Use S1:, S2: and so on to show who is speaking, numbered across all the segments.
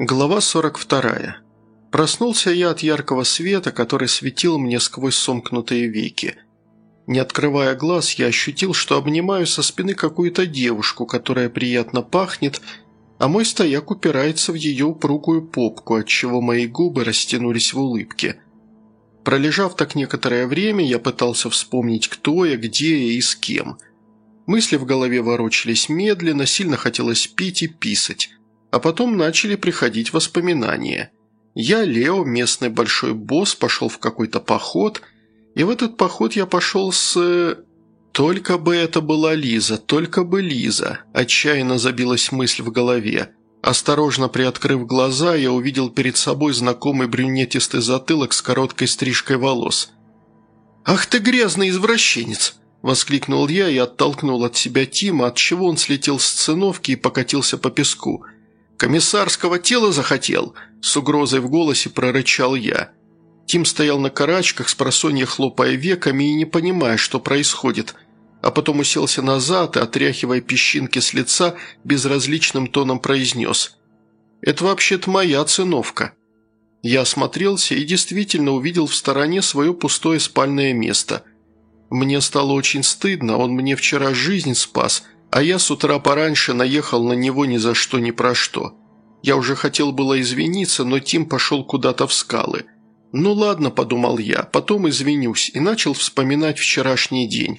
S1: Глава 42. Проснулся я от яркого света, который светил мне сквозь сомкнутые веки. Не открывая глаз, я ощутил, что обнимаю со спины какую-то девушку, которая приятно пахнет, а мой стояк упирается в ее упругую попку, отчего мои губы растянулись в улыбке. Пролежав так некоторое время, я пытался вспомнить, кто я, где я и с кем. Мысли в голове ворочались медленно, сильно хотелось пить и писать. А потом начали приходить воспоминания. Я, Лео, местный большой босс, пошел в какой-то поход, и в этот поход я пошел с... Только бы это была Лиза, только бы Лиза. Отчаянно забилась мысль в голове. Осторожно приоткрыв глаза, я увидел перед собой знакомый брюнетистый затылок с короткой стрижкой волос. «Ах ты грязный извращенец!» – воскликнул я и оттолкнул от себя Тима, от чего он слетел с циновки и покатился по песку – «Комиссарского тела захотел?» – с угрозой в голосе прорычал я. Тим стоял на карачках, с хлопая веками и не понимая, что происходит, а потом уселся назад и, отряхивая песчинки с лица, безразличным тоном произнес. «Это вообще-то моя циновка». Я осмотрелся и действительно увидел в стороне свое пустое спальное место. Мне стало очень стыдно, он мне вчера жизнь спас – а я с утра пораньше наехал на него ни за что ни про что. Я уже хотел было извиниться, но Тим пошел куда-то в скалы. «Ну ладно», – подумал я, – «потом извинюсь» и начал вспоминать вчерашний день.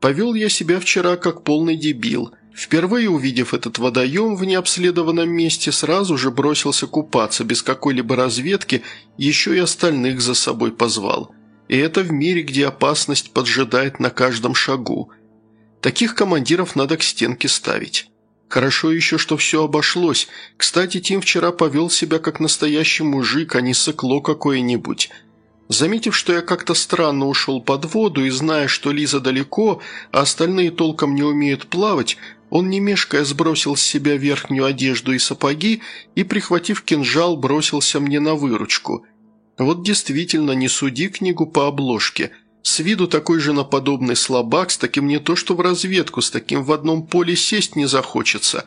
S1: Повел я себя вчера как полный дебил. Впервые увидев этот водоем в необследованном месте, сразу же бросился купаться, без какой-либо разведки, еще и остальных за собой позвал. И это в мире, где опасность поджидает на каждом шагу – Таких командиров надо к стенке ставить. Хорошо еще, что все обошлось. Кстати, Тим вчера повел себя как настоящий мужик, а не сыкло какое-нибудь. Заметив, что я как-то странно ушел под воду и зная, что Лиза далеко, а остальные толком не умеют плавать, он не мешкая сбросил с себя верхнюю одежду и сапоги и, прихватив кинжал, бросился мне на выручку. Вот действительно, не суди книгу по обложке – с виду такой же наподобный слабак, с таким не то что в разведку, с таким в одном поле сесть не захочется.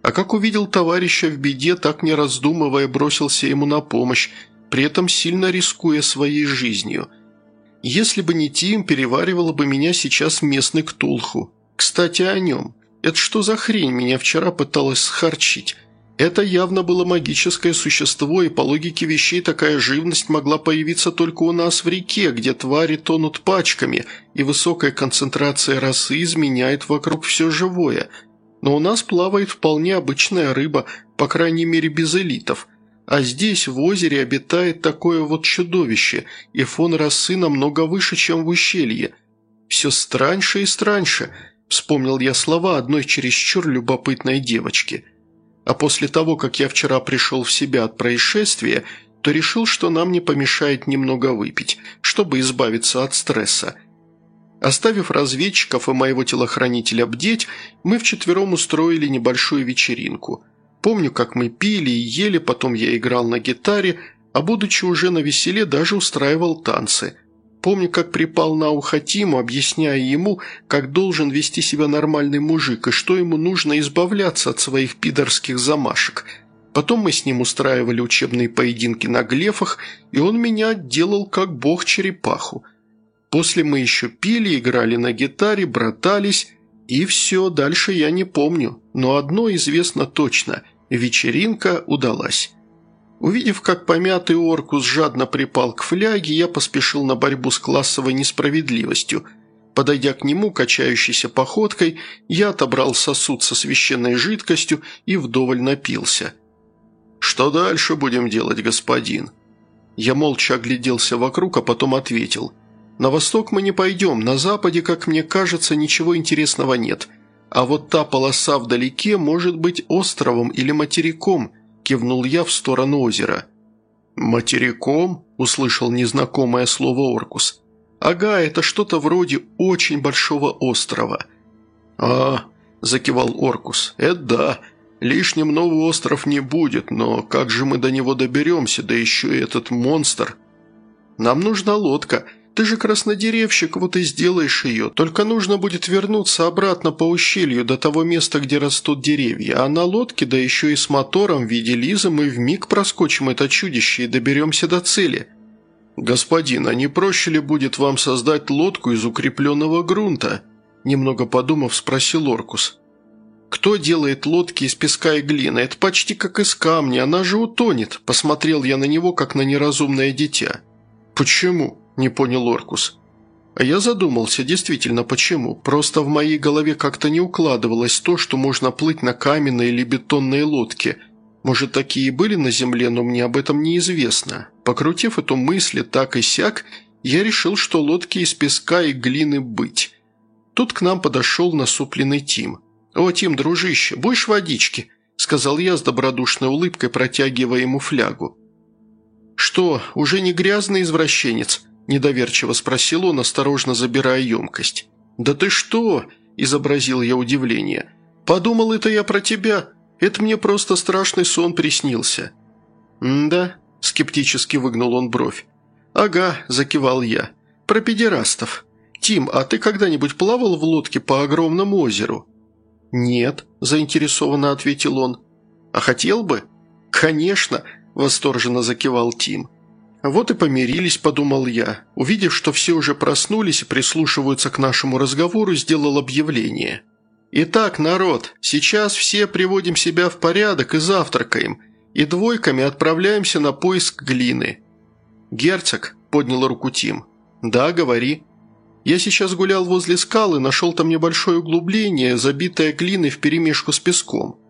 S1: А как увидел товарища в беде, так не раздумывая бросился ему на помощь, при этом сильно рискуя своей жизнью. Если бы не Тим, переваривало бы меня сейчас местный Ктулху. Кстати, о нем. Это что за хрень меня вчера пыталась схарчить? Это явно было магическое существо, и по логике вещей такая живность могла появиться только у нас в реке, где твари тонут пачками, и высокая концентрация росы изменяет вокруг все живое. Но у нас плавает вполне обычная рыба, по крайней мере без элитов. А здесь, в озере, обитает такое вот чудовище, и фон росы намного выше, чем в ущелье. Все страньше и страньше, вспомнил я слова одной чересчур любопытной девочки – а после того, как я вчера пришел в себя от происшествия, то решил, что нам не помешает немного выпить, чтобы избавиться от стресса. Оставив разведчиков и моего телохранителя бдеть, мы вчетвером устроили небольшую вечеринку. Помню, как мы пили и ели, потом я играл на гитаре, а будучи уже на веселе, даже устраивал танцы. Помню, как припал на ухо Тиму, объясняя ему, как должен вести себя нормальный мужик и что ему нужно избавляться от своих пидорских замашек. Потом мы с ним устраивали учебные поединки на глефах, и он меня делал как бог черепаху. После мы еще пили, играли на гитаре, братались, и все, дальше я не помню. Но одно известно точно – вечеринка удалась. Увидев, как помятый Оркус жадно припал к фляге, я поспешил на борьбу с классовой несправедливостью. Подойдя к нему, качающейся походкой, я отобрал сосуд со священной жидкостью и вдоволь напился. «Что дальше будем делать, господин?» Я молча огляделся вокруг, а потом ответил. «На восток мы не пойдем, на западе, как мне кажется, ничего интересного нет. А вот та полоса вдалеке может быть островом или материком» – кивнул я в сторону озера. «Материком?» – услышал незнакомое слово Оркус. «Ага, это что-то вроде очень большого острова». «А, – закивал Оркус, – это да. Лишним новый остров не будет, но как же мы до него доберемся, да еще и этот монстр?» «Нам нужна лодка. Ты же краснодеревщик, вот и сделаешь ее. Только нужно будет вернуться обратно по ущелью до того места, где растут деревья. А на лодке, да еще и с мотором в виде Лизы, мы вмиг проскочим это чудище и доберемся до цели». «Господин, а не проще ли будет вам создать лодку из укрепленного грунта?» Немного подумав, спросил Оркус. «Кто делает лодки из песка и глины? Это почти как из камня, она же утонет», – посмотрел я на него, как на неразумное дитя. «Почему?» – не понял Оркус. А я задумался, действительно, почему. Просто в моей голове как-то не укладывалось то, что можно плыть на каменной или бетонной лодке. Может, такие и были на земле, но мне об этом неизвестно. Покрутив эту мысль так и сяк, я решил, что лодки из песка и глины быть. Тут к нам подошел насупленный Тим. «О, Тим, дружище, будешь водички?» – сказал я с добродушной улыбкой, протягивая ему флягу. «Что, уже не грязный извращенец?» – недоверчиво спросил он, осторожно забирая емкость. «Да ты что?» – изобразил я удивление. «Подумал это я про тебя. Это мне просто страшный сон приснился». «Да?» – скептически выгнул он бровь. «Ага», – закивал я. «Про педерастов. Тим, а ты когда-нибудь плавал в лодке по огромному озеру?» «Нет», – заинтересованно ответил он. «А хотел бы?» «Конечно», – восторженно закивал Тим. «Вот и помирились», – подумал я. Увидев, что все уже проснулись и прислушиваются к нашему разговору, сделал объявление. «Итак, народ, сейчас все приводим себя в порядок и завтракаем, и двойками отправляемся на поиск глины». «Герцог», – поднял руку Тим. «Да, говори». Я сейчас гулял возле скалы, нашел там небольшое углубление, забитое глиной вперемешку с песком.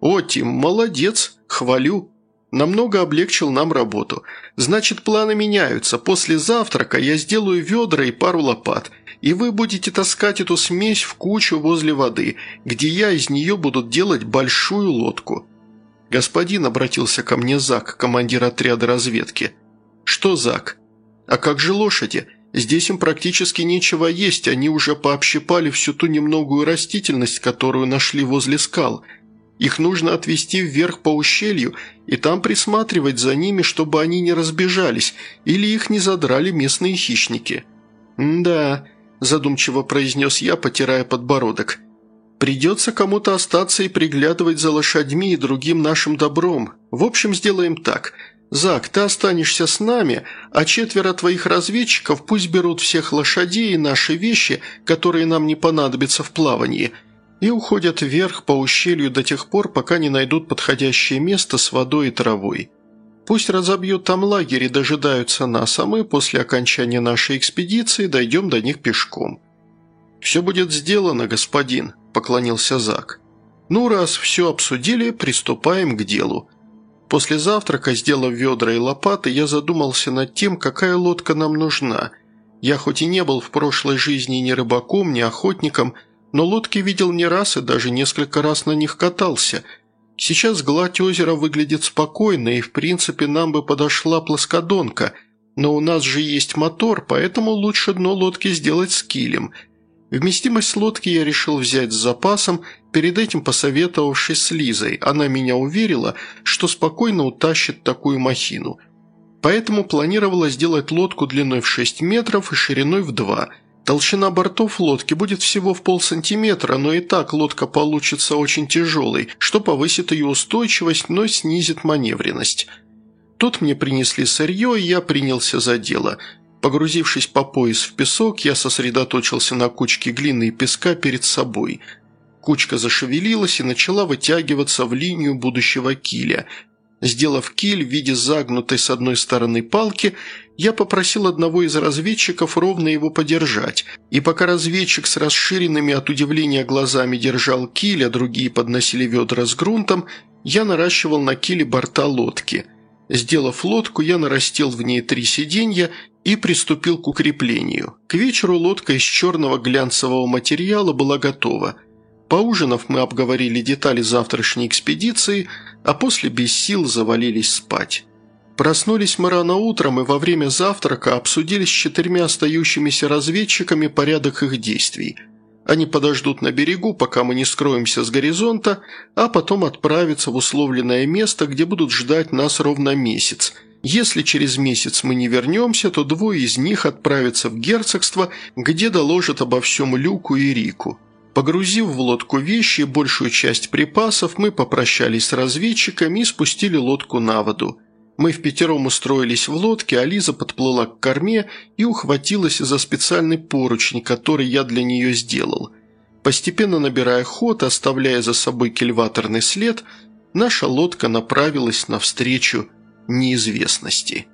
S1: О, Тим, молодец, хвалю. Намного облегчил нам работу. Значит, планы меняются. После завтрака я сделаю ведра и пару лопат, и вы будете таскать эту смесь в кучу возле воды, где я из нее буду делать большую лодку. Господин обратился ко мне Зак, командир отряда разведки. Что, Зак? А как же лошади? Здесь им практически нечего есть, они уже пообщипали всю ту немногую растительность, которую нашли возле скал. Их нужно отвести вверх по ущелью и там присматривать за ними, чтобы они не разбежались или их не задрали местные хищники». «Да», – задумчиво произнес я, потирая подбородок. «Придется кому-то остаться и приглядывать за лошадьми и другим нашим добром. В общем, сделаем так – «Зак, ты останешься с нами, а четверо твоих разведчиков пусть берут всех лошадей и наши вещи, которые нам не понадобятся в плавании, и уходят вверх по ущелью до тех пор, пока не найдут подходящее место с водой и травой. Пусть разобьют там лагерь и дожидаются нас, а мы после окончания нашей экспедиции дойдем до них пешком». «Все будет сделано, господин», – поклонился Зак. «Ну, раз все обсудили, приступаем к делу». После завтрака, сделав ведра и лопаты, я задумался над тем, какая лодка нам нужна. Я хоть и не был в прошлой жизни ни рыбаком, ни охотником, но лодки видел не раз и даже несколько раз на них катался. Сейчас гладь озера выглядит спокойно, и в принципе нам бы подошла плоскодонка, но у нас же есть мотор, поэтому лучше дно лодки сделать с килем – Вместимость лодки я решил взять с запасом, перед этим посоветовавшись с Лизой. Она меня уверила, что спокойно утащит такую махину. Поэтому планировала сделать лодку длиной в 6 метров и шириной в 2. Толщина бортов лодки будет всего в полсантиметра, но и так лодка получится очень тяжелой, что повысит ее устойчивость, но снизит маневренность. Тут мне принесли сырье, и я принялся за дело – Погрузившись по пояс в песок, я сосредоточился на кучке глины и песка перед собой. Кучка зашевелилась и начала вытягиваться в линию будущего киля. Сделав киль в виде загнутой с одной стороны палки, я попросил одного из разведчиков ровно его подержать, и пока разведчик с расширенными от удивления глазами держал киль, а другие подносили ведра с грунтом, я наращивал на киле борта лодки – Сделав лодку, я нарастил в ней три сиденья и приступил к укреплению. К вечеру лодка из черного глянцевого материала была готова. Поужинав, мы обговорили детали завтрашней экспедиции, а после без сил завалились спать. Проснулись мы рано утром и во время завтрака обсудили с четырьмя остающимися разведчиками порядок их действий. Они подождут на берегу, пока мы не скроемся с горизонта, а потом отправятся в условленное место, где будут ждать нас ровно месяц – Если через месяц мы не вернемся, то двое из них отправятся в герцогство, где доложат обо всем Люку и Рику. Погрузив в лодку вещи и большую часть припасов, мы попрощались с разведчиками и спустили лодку на воду. Мы в пятером устроились в лодке, а Лиза подплыла к корме и ухватилась за специальный поручень, который я для нее сделал. Постепенно набирая ход, оставляя за собой кильваторный след, наша лодка направилась навстречу неизвестности.